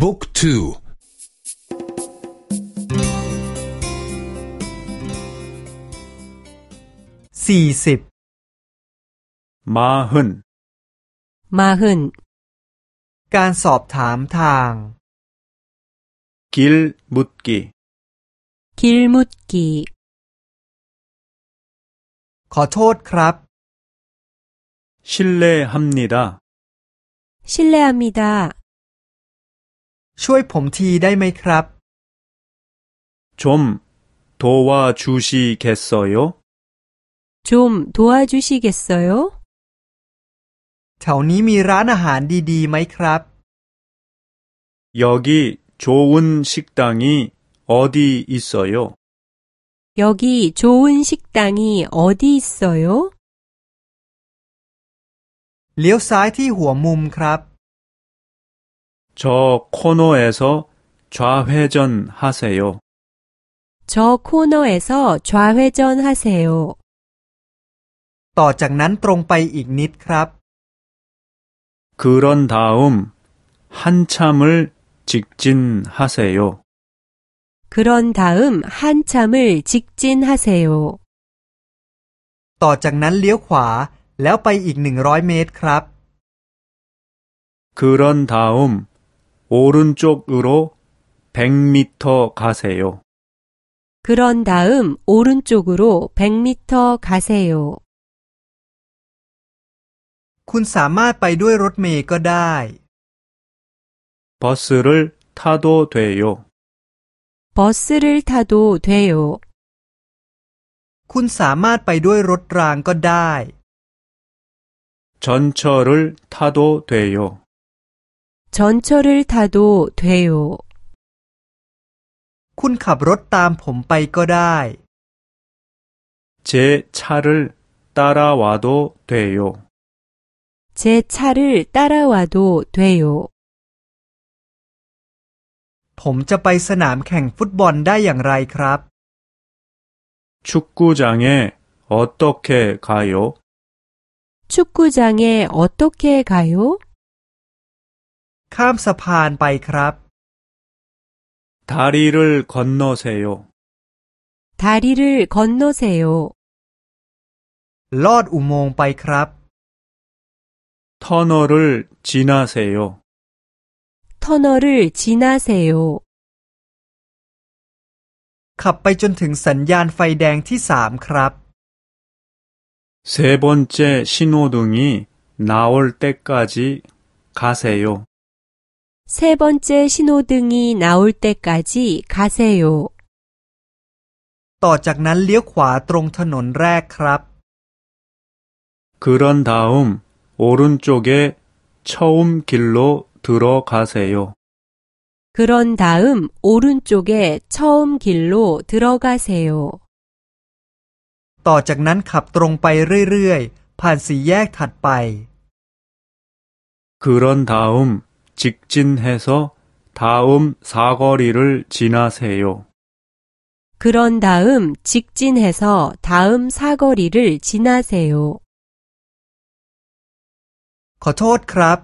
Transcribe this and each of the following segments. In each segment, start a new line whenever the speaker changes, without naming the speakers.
บุ๊กทู
สี่สิบ
มาหน
มาหน
การสอบถามทาง
กิลมุดกี
กิลมุดกี
ขอโทษครับ
ชิลเลฮัมนิดา
ชิลเลฮัมนิดา
ช่วยผมทีได้ไหมครับ
좀도와주시겠어요좀도와주시겠어요
แถวนี้มีร้านอาหารดีๆไหมครับ
여기좋은식당이어디있어요여기좋은식당이어디있어요
เลี้ยวซ้ายที่หัวมุมครับ
저 코너에서 좌회전하세요.
저 코너에서 좌회전하세요.
ต่อจากนั้นตรงไปอีกนิดครับ
그런 다음 한참을 직진하세요.
그런 다음 한참을 직진하세요.
ต่อจากนั้นเลี้ยวขวาแล้วไปอีก100เมตรครับ
그런 다음 오른쪽으로 100m 가세요.
그런 다음 오른쪽으로 100m 가세요.
คุณสามารถไปด้วยรถเมล์ก็ได้
버스를 타도 돼요.
버스를 타도 돼요.
คุณสามารถไปด้วยรถรางก็ได้
전철을 타도 돼요.
전철을 타도 돼요.
คุณขับรถตามผมไปก็ได้
제 차를 따라와도 돼요.
제 차를 따라와도 돼요.
ผมจะไปสนามแข่งฟุตบอลได้อย่างไรครับ
축구장에 어떻게 가요?
축구장에 어떻게 가요?
ข้ามสะพานไปครับ
다리를 건너세요.
다리를 건너세요.
ลอดอุโมงค์ไปครับ
터널을 지나세요.
터널을 지나세요.
ขับไปจนถึงสัญญาณไฟแดงที่สามครับ
세 번째 신호등이 나올 때까지 가세요.
세 번째 신호등이 나올 때까지 가세요.
ต่อจากนั้นเลี้ยวขวาตรงถนนแรกครับ
그런 다음 오른쪽에 처음 길로 들어가세요.
그런 다음 오른쪽에 처음 길로 들어가세요.
ต่อจากนั้นขับตรงไปเรื่อยๆ
그런 다음 직진해서 다음 사거리를 지나세요.
그런 다음 직진해서 다음 사거리를 지나세요.
ขอโทษครับ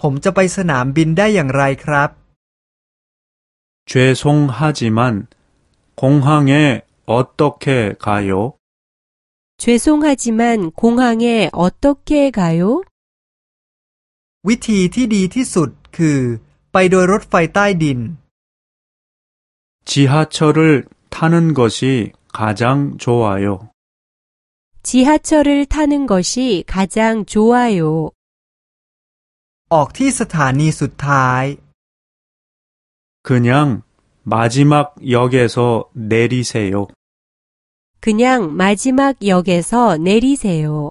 ผมจะไปสนามบินได้อย่างไรครับ
죄송하지만 공항에 어떻게 가요?
죄송하지만 공항에 어떻게 가요?
วิธีที่ดีที่สุด คือไปโดยรถไฟใต้ดิน
지하철을 타는 것이 가장 좋아요.
지하철을 타는 것이 가장 좋아요.
ออกที่สถานีสุดท้าย
그냥 마지막 역에서 내리세요.
그냥 마지막 역에서 내리세요.